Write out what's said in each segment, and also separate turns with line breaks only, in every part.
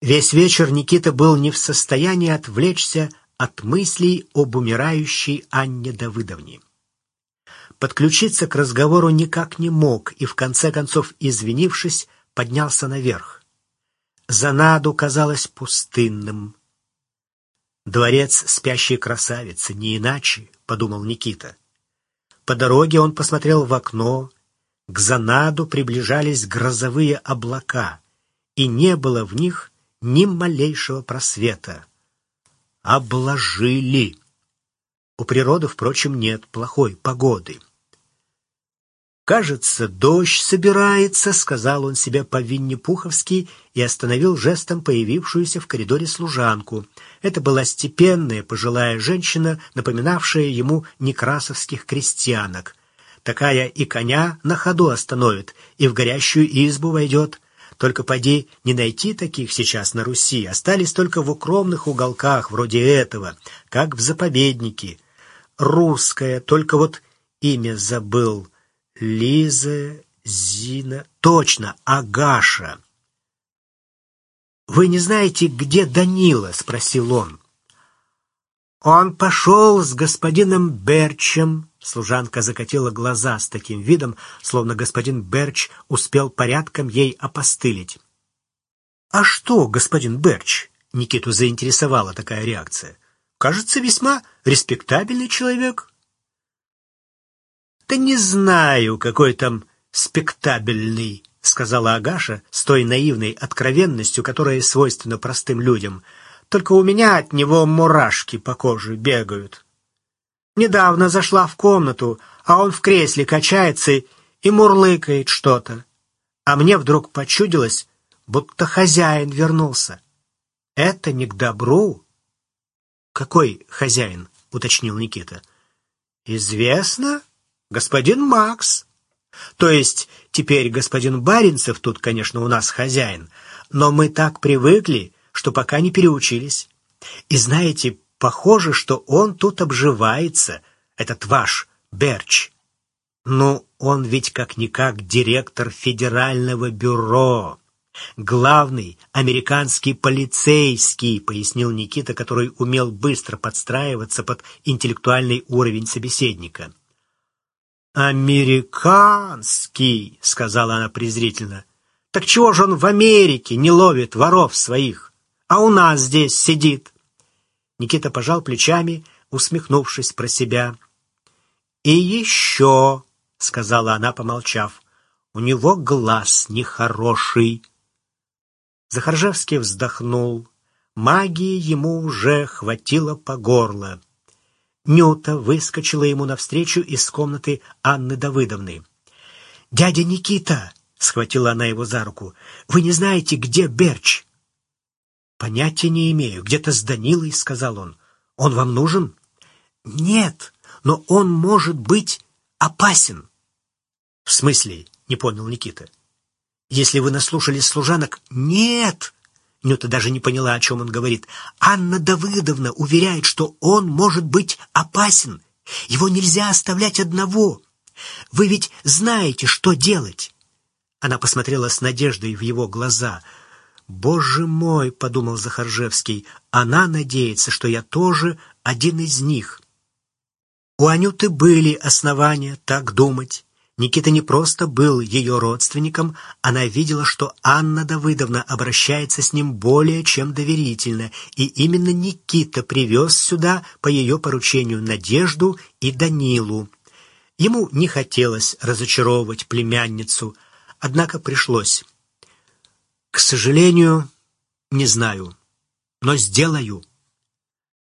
Весь вечер Никита был не в состоянии отвлечься от мыслей об умирающей Анне Давыдовне. Подключиться к разговору никак не мог и, в конце концов, извинившись, поднялся наверх. Занаду казалось пустынным. «Дворец спящей красавицы, не иначе», — подумал Никита. По дороге он посмотрел в окно. К Занаду приближались грозовые облака, и не было в них ни малейшего просвета. Обложили. У природы, впрочем, нет плохой погоды. «Кажется, дождь собирается», — сказал он себе по-винни-пуховски и остановил жестом появившуюся в коридоре служанку. Это была степенная пожилая женщина, напоминавшая ему некрасовских крестьянок. Такая и коня на ходу остановит, и в горящую избу войдет. Только поди не найти таких сейчас на Руси, остались только в укромных уголках, вроде этого, как в заповеднике. Русская, только вот имя забыл — Лиза, Зина... Точно, Агаша. «Вы не знаете, где Данила?» — спросил он. «Он пошел с господином Берчем». Служанка закатила глаза с таким видом, словно господин Берч успел порядком ей опостылить. «А что, господин Берч?» — Никиту заинтересовала такая реакция. «Кажется, весьма респектабельный человек». «Да не знаю, какой там спектабельный», — сказала Агаша с той наивной откровенностью, которая свойственна простым людям. «Только у меня от него мурашки по коже бегают». Недавно зашла в комнату, а он в кресле качается и мурлыкает что-то. А мне вдруг почудилось, будто хозяин вернулся. Это не к добру. «Какой хозяин?» — уточнил Никита. «Известно?» господин Макс. То есть теперь господин Баринцев тут, конечно, у нас хозяин, но мы так привыкли, что пока не переучились. И знаете, похоже, что он тут обживается, этот ваш Берч. Ну, он ведь как-никак директор федерального бюро. Главный американский полицейский, пояснил Никита, который умел быстро подстраиваться под интеллектуальный уровень собеседника. «Американский», — сказала она презрительно. «Так чего же он в Америке не ловит воров своих, а у нас здесь сидит?» Никита пожал плечами, усмехнувшись про себя. «И еще», — сказала она, помолчав, — «у него глаз нехороший». Захаржевский вздохнул. Магии ему уже хватило по горло. Нюта выскочила ему навстречу из комнаты Анны Давыдовны. «Дядя Никита!» — схватила она его за руку. «Вы не знаете, где Берч?» «Понятия не имею. Где-то с Данилой», — сказал он. «Он вам нужен?» «Нет, но он может быть опасен». «В смысле?» — не понял Никита. «Если вы наслушались служанок...» «Нет!» Нюта даже не поняла, о чем он говорит. «Анна Давыдовна уверяет, что он может быть опасен. Его нельзя оставлять одного. Вы ведь знаете, что делать». Она посмотрела с надеждой в его глаза. «Боже мой!» — подумал Захаржевский. «Она надеется, что я тоже один из них». У Анюты были основания так думать. Никита не просто был ее родственником, она видела, что Анна Давыдовна обращается с ним более чем доверительно, и именно Никита привез сюда по ее поручению Надежду и Данилу. Ему не хотелось разочаровывать племянницу, однако пришлось. «К сожалению, не знаю, но сделаю».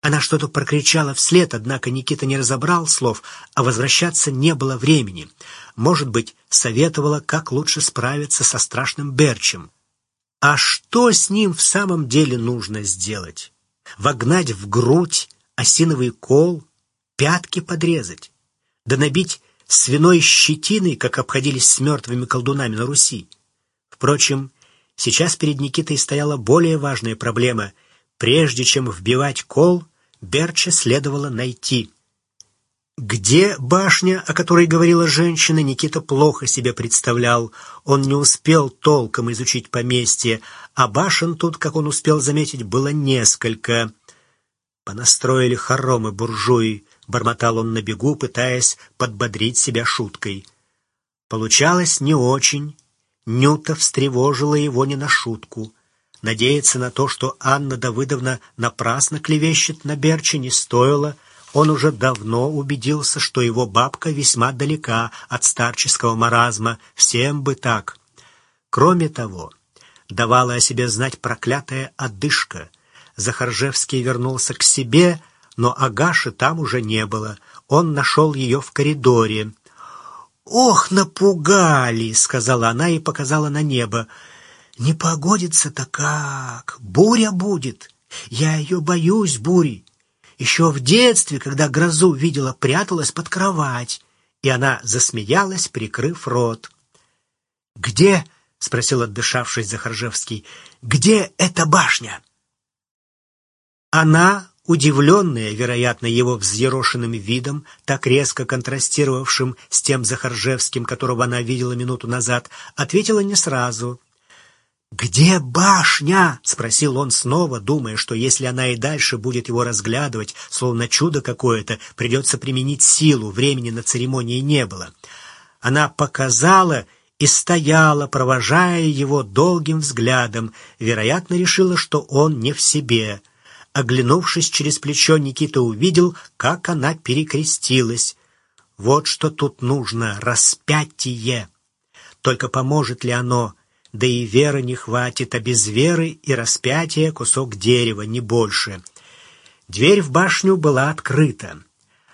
Она что-то прокричала вслед, однако Никита не разобрал слов, а возвращаться не было времени. Может быть, советовала, как лучше справиться со страшным Берчем. А что с ним в самом деле нужно сделать? Вогнать в грудь осиновый кол, пятки подрезать, да набить свиной щетиной, как обходились с мертвыми колдунами на Руси. Впрочем, сейчас перед Никитой стояла более важная проблема. Прежде чем вбивать кол — Берча следовало найти. Где башня, о которой говорила женщина, Никита плохо себе представлял. Он не успел толком изучить поместье, а башен тут, как он успел заметить, было несколько. Понастроили хоромы буржуи, бормотал он на бегу, пытаясь подбодрить себя шуткой. Получалось не очень. Нюта встревожила его не на шутку. Надеяться на то, что Анна Давыдовна напрасно клевещет на Берче, не стоило — он уже давно убедился, что его бабка весьма далека от старческого маразма, всем бы так. Кроме того, давала о себе знать проклятая одышка. Захаржевский вернулся к себе, но Агаши там уже не было. Он нашел ее в коридоре. «Ох, напугали!» — сказала она и показала на небо. «Не погодится-то как! Буря будет! Я ее боюсь, бури! Еще в детстве, когда грозу видела, пряталась под кровать. И она засмеялась, прикрыв рот. «Где?» — спросил отдышавшись Захаржевский. «Где эта башня?» Она, удивленная, вероятно, его взъерошенным видом, так резко контрастировавшим с тем Захаржевским, которого она видела минуту назад, ответила не сразу. «Где башня?» — спросил он снова, думая, что если она и дальше будет его разглядывать, словно чудо какое-то, придется применить силу, времени на церемонии не было. Она показала и стояла, провожая его долгим взглядом, вероятно, решила, что он не в себе. Оглянувшись через плечо, Никита увидел, как она перекрестилась. Вот что тут нужно — распятие. Только поможет ли оно — да и веры не хватит, а без веры и распятия кусок дерева, не больше. Дверь в башню была открыта.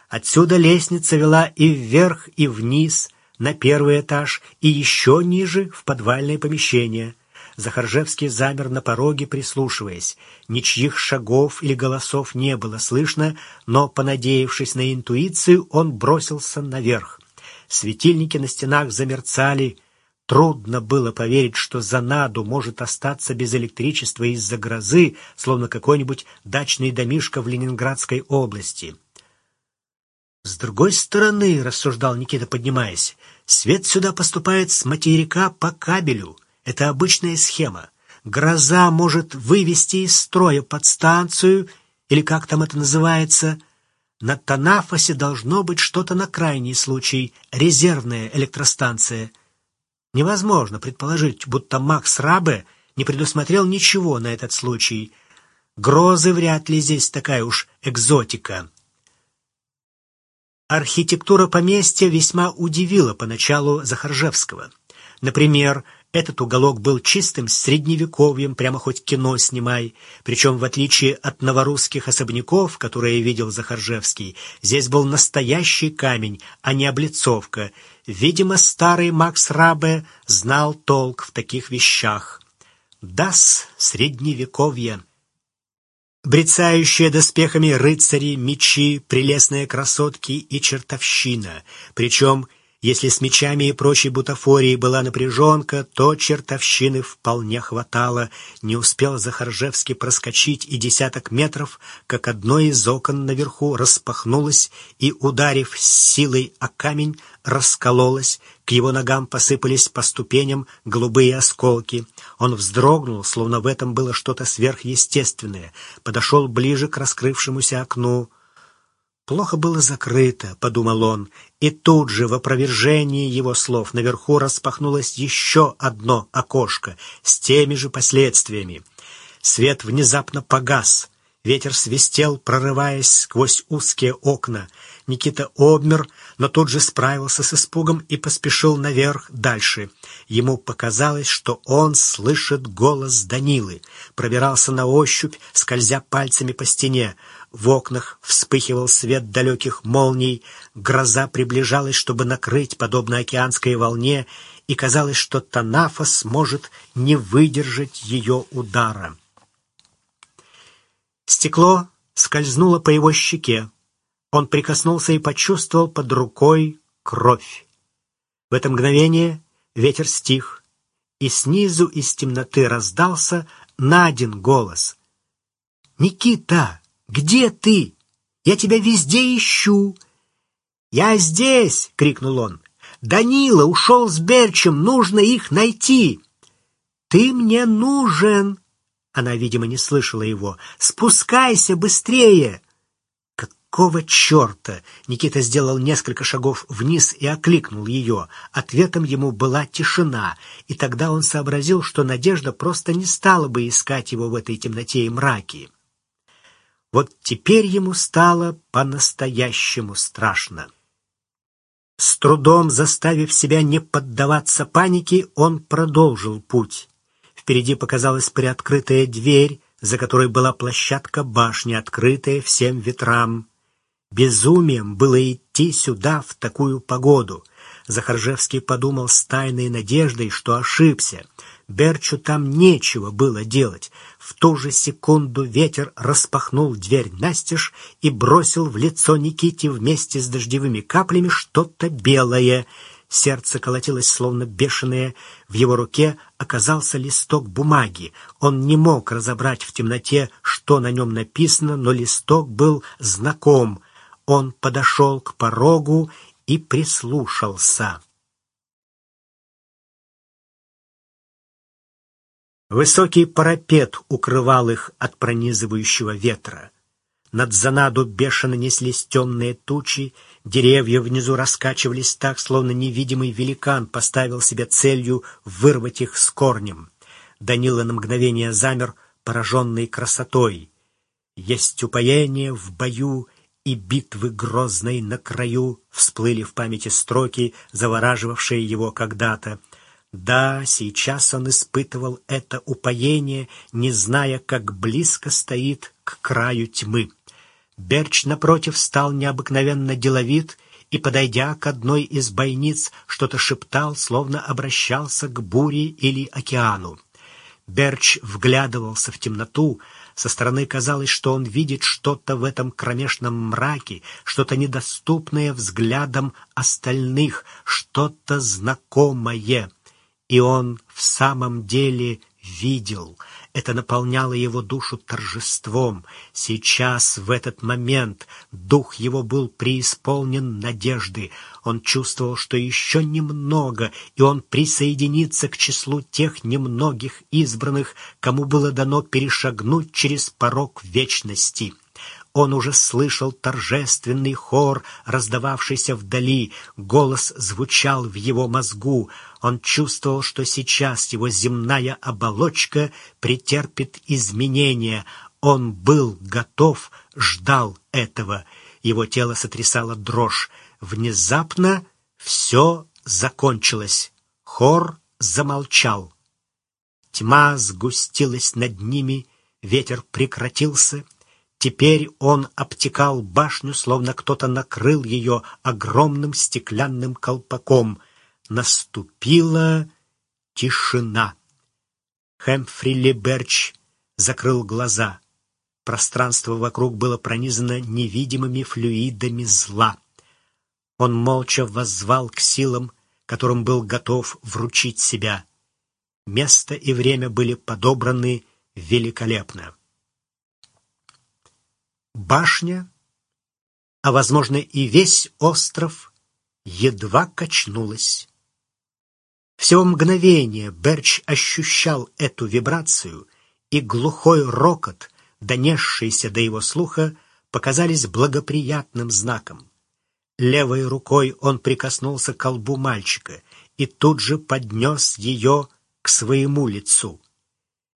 Отсюда лестница вела и вверх, и вниз, на первый этаж, и еще ниже, в подвальное помещение. Захаржевский замер на пороге, прислушиваясь. Ничьих шагов или голосов не было слышно, но, понадеявшись на интуицию, он бросился наверх. Светильники на стенах замерцали, Трудно было поверить, что Занаду может остаться без электричества из-за грозы, словно какой-нибудь дачный домишко в Ленинградской области. «С другой стороны, — рассуждал Никита, поднимаясь, — свет сюда поступает с материка по кабелю. Это обычная схема. Гроза может вывести из строя подстанцию, или как там это называется. На Танафосе должно быть что-то на крайний случай, резервная электростанция — Невозможно предположить, будто Макс Рабе не предусмотрел ничего на этот случай. Грозы вряд ли здесь такая уж экзотика. Архитектура поместья весьма удивила поначалу Захаржевского. Например, этот уголок был чистым средневековьем, прямо хоть кино снимай. Причем, в отличие от новорусских особняков, которые видел Захаржевский, здесь был настоящий камень, а не облицовка. Видимо, старый Макс Рабе знал толк в таких вещах. Дас средневековье. Брецающие доспехами рыцари, мечи, прелестные красотки и чертовщина. Причем если с мечами и прочей бутафорией была напряженка, то чертовщины вполне хватало. Не успел Захаржевский проскочить и десяток метров, как одно из окон наверху распахнулось и, ударив силой о камень, раскололось. К его ногам посыпались по ступеням голубые осколки. Он вздрогнул, словно в этом было что-то сверхъестественное. Подошел ближе к раскрывшемуся окну. Плохо было закрыто, подумал он, и тут же в опровержении его слов наверху распахнулось еще одно окошко с теми же последствиями. Свет внезапно погас. Ветер свистел, прорываясь сквозь узкие окна. Никита обмер, но тут же справился с испугом и поспешил наверх дальше. Ему показалось, что он слышит голос Данилы. Пробирался на ощупь, скользя пальцами по стене. В окнах вспыхивал свет далеких молний, гроза приближалась, чтобы накрыть, подобно океанской волне, и казалось, что Танафа сможет не выдержать ее удара. Стекло скользнуло по его щеке. Он прикоснулся и почувствовал под рукой кровь. В это мгновение ветер стих, и снизу из темноты раздался Надин голос. «Никита!» Где ты? Я тебя везде ищу!» «Я здесь!» — крикнул он. «Данила ушел с Берчем, нужно их найти!» «Ты мне нужен!» Она, видимо, не слышала его. «Спускайся быстрее!» «Какого черта?» Никита сделал несколько шагов вниз и окликнул ее. Ответом ему была тишина, и тогда он сообразил, что Надежда просто не стала бы искать его в этой темноте и мраке. Вот теперь ему стало по-настоящему страшно. С трудом заставив себя не поддаваться панике, он продолжил путь. Впереди показалась приоткрытая дверь, за которой была площадка башни, открытая всем ветрам. Безумием было идти сюда в такую погоду. Захаржевский подумал с тайной надеждой, что ошибся. Берчу там нечего было делать. В ту же секунду ветер распахнул дверь настежь и бросил в лицо Никите вместе с дождевыми каплями что-то белое. Сердце колотилось словно бешеное. В его руке оказался листок бумаги. Он не мог разобрать в темноте, что на нем написано, но листок был знаком. Он подошел к порогу и прислушался. Высокий парапет укрывал их от пронизывающего ветра. Над Занаду бешено неслись темные тучи, деревья внизу раскачивались так, словно невидимый великан поставил себе целью вырвать их с корнем. Данила на мгновение замер, пораженный красотой. Есть упоение в бою и битвы грозной на краю, всплыли в памяти строки, завораживавшие его когда-то. Да, сейчас он испытывал это упоение, не зная, как близко стоит к краю тьмы. Берч, напротив, стал необыкновенно деловит и, подойдя к одной из бойниц, что-то шептал, словно обращался к буре или океану. Берч вглядывался в темноту, со стороны казалось, что он видит что-то в этом кромешном мраке, что-то недоступное взглядам остальных, что-то знакомое — и он в самом деле видел. Это наполняло его душу торжеством. Сейчас, в этот момент, дух его был преисполнен надежды. Он чувствовал, что еще немного, и он присоединится к числу тех немногих избранных, кому было дано перешагнуть через порог вечности. Он уже слышал торжественный хор, раздававшийся вдали, голос звучал в его мозгу. Он чувствовал, что сейчас его земная оболочка претерпит изменения. Он был готов, ждал этого. Его тело сотрясало дрожь. Внезапно все закончилось. Хор замолчал. Тьма сгустилась над ними, ветер прекратился — Теперь он обтекал башню, словно кто-то накрыл ее огромным стеклянным колпаком. Наступила тишина. Хэмфри Леберч закрыл глаза. Пространство вокруг было пронизано невидимыми флюидами зла. Он молча воззвал к силам, которым был готов вручить себя. Место и время были подобраны великолепно башня, а, возможно, и весь остров едва качнулась. Всего мгновение Берч ощущал эту вибрацию, и глухой рокот, донесшийся до его слуха, показались благоприятным знаком. Левой рукой он прикоснулся к колбу мальчика и тут же поднес ее к своему лицу.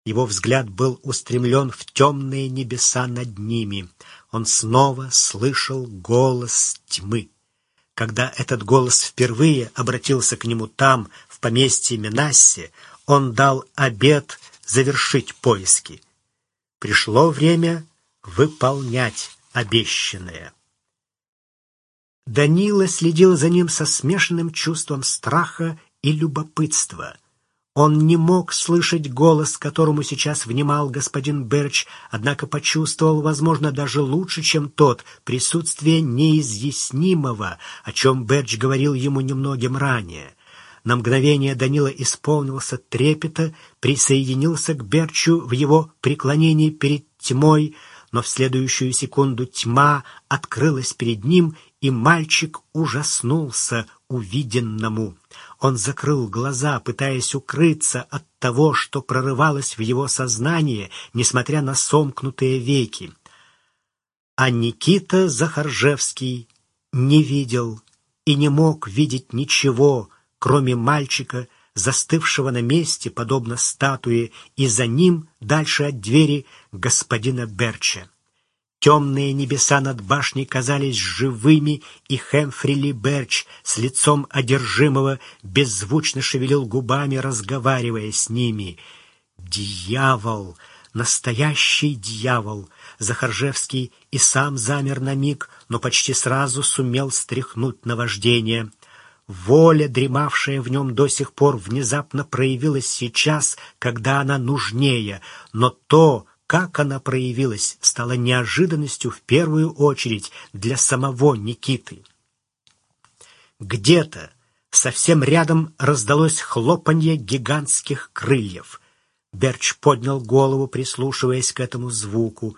Его взгляд был устремлен в темные небеса над ними. Он снова слышал голос тьмы. Когда этот голос впервые обратился к нему там, в поместье Менассе, он дал обет завершить поиски. Пришло время выполнять обещанное. Данила следил за ним со смешанным чувством страха и любопытства — он не мог слышать голос, которому сейчас внимал господин Берч, однако почувствовал, возможно, даже лучше, чем тот, присутствие неизъяснимого, о чем Берч говорил ему немногим ранее. На мгновение Данила исполнился трепета, присоединился к Берчу в его преклонении перед тьмой, но в следующую секунду тьма открылась перед ним, и мальчик ужаснулся увиденному. Он закрыл глаза, пытаясь укрыться от того, что прорывалось в его сознание, несмотря на сомкнутые веки. А Никита Захаржевский не видел и не мог видеть ничего, кроме мальчика, застывшего на месте, подобно статуе, и за ним, дальше от двери, господина Берча. Темные небеса над башней казались живыми, и Хэмфрили Берч с лицом одержимого беззвучно шевелил губами, разговаривая с ними. «Дьявол! Настоящий дьявол!» Захаржевский и сам замер на миг, но почти сразу сумел стряхнуть наваждение. Воля, дремавшая в нем до сих пор, внезапно проявилась сейчас, когда она нужнее, но то, как она проявилась, стало неожиданностью в первую очередь для самого Никиты. Где-то совсем рядом раздалось хлопанье гигантских крыльев. Берч поднял голову, прислушиваясь к этому звуку.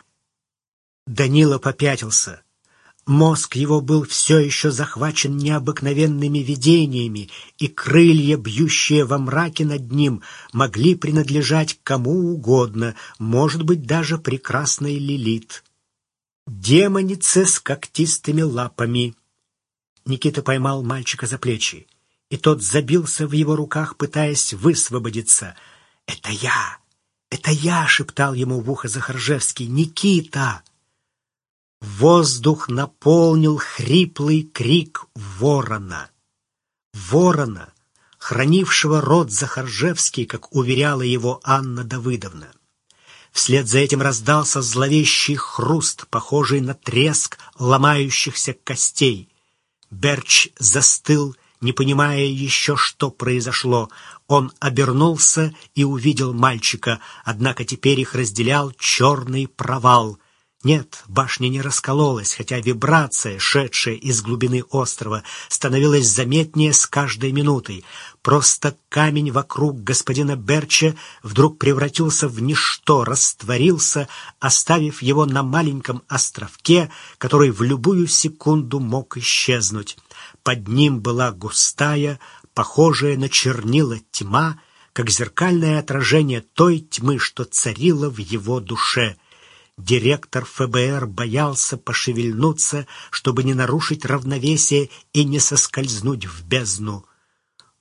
Данила попятился. Мозг его был все еще захвачен необыкновенными видениями, и крылья, бьющие во мраке над ним, могли принадлежать кому угодно, может быть, даже прекрасной Лилит. Демонице с когтистыми лапами. Никита поймал мальчика за плечи, и тот забился в его руках, пытаясь высвободиться. «Это я! Это я!» — шептал ему в ухо Захаржевский. «Никита!» Воздух наполнил хриплый крик ворона. Ворона, хранившего род Захаржевский, как уверяла его Анна Давыдовна. Вслед за этим раздался зловещий хруст, похожий на треск ломающихся костей. Берч застыл, не понимая еще, что произошло. Он обернулся и увидел мальчика, однако теперь их разделял черный провал — нет, башня не раскололась, хотя вибрация, шедшая из глубины острова, становилась заметнее с каждой минутой. Просто камень вокруг господина Берча вдруг превратился в ничто, растворился, оставив его на маленьком островке, который в любую секунду мог исчезнуть. Под ним была густая, похожая на чернила тьма, как зеркальное отражение той тьмы, что царила в его душе — Директор ФБР боялся пошевельнуться, чтобы не нарушить равновесие и не соскользнуть в бездну.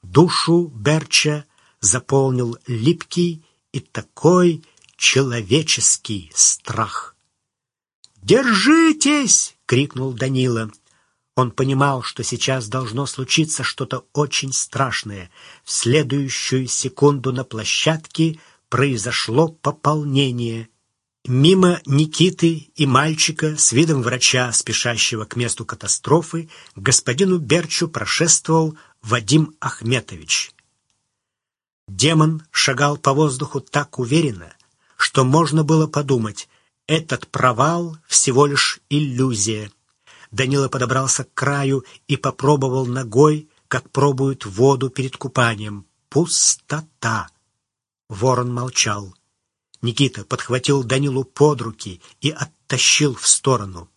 Душу Берча заполнил липкий и такой человеческий страх. «Держитесь!» — крикнул Данила. Он понимал, что сейчас должно случиться что-то очень страшное. В следующую секунду на площадке произошло пополнение — Мимо Никиты и мальчика с видом врача, спешащего к месту катастрофы, господину Берчу прошествовал Вадим Ахметович. Демон шагал по воздуху так уверенно, что можно было подумать, этот провал всего лишь иллюзия. Данила подобрался к краю и попробовал ногой, как пробуют воду перед купанием. Пустота. Ворон молчал. Никита подхватил Данилу под руки и оттащил в сторону.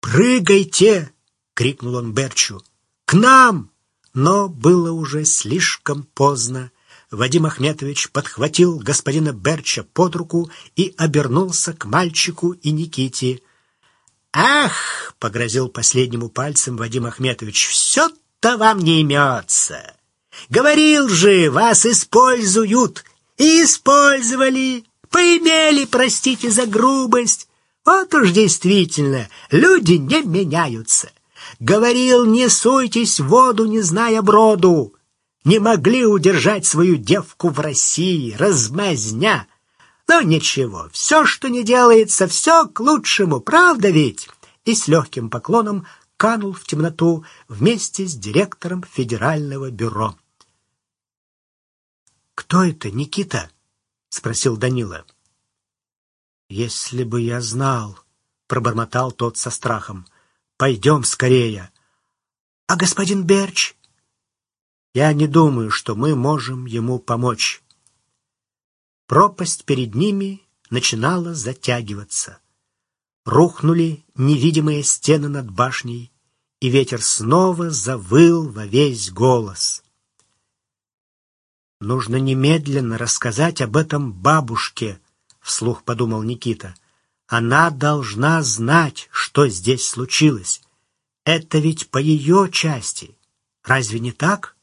«Прыгайте!» — крикнул он Берчу. «К нам!» Но было уже слишком поздно. Вадим Ахметович подхватил господина Берча под руку и обернулся к мальчику и Никите. «Ах!» — погрозил последнему пальцем Вадим Ахметович. «Все-то вам не имется! Говорил же, вас используют! И использовали, поимели, простите за грубость. Вот уж действительно, люди не меняются. Говорил, не суйтесь в воду, не зная броду. Не могли удержать свою девку в России, размазня. Но ничего, все, что не делается, все к лучшему, правда ведь? И с легким поклоном канул в темноту вместе с директором Федерального бюро. «Кто это, Никита?» — спросил Данила. «Если бы я знал», — пробормотал тот со страхом. «Пойдем скорее». «А господин Берч?» «Я не думаю, что мы можем ему помочь». Пропасть перед ними начинала затягиваться. Рухнули невидимые стены над башней, и ветер снова завыл во весь голос. «Нужно немедленно рассказать об этом бабушке», — вслух подумал Никита. «Она должна знать, что здесь случилось. Это ведь по ее части. Разве не так?»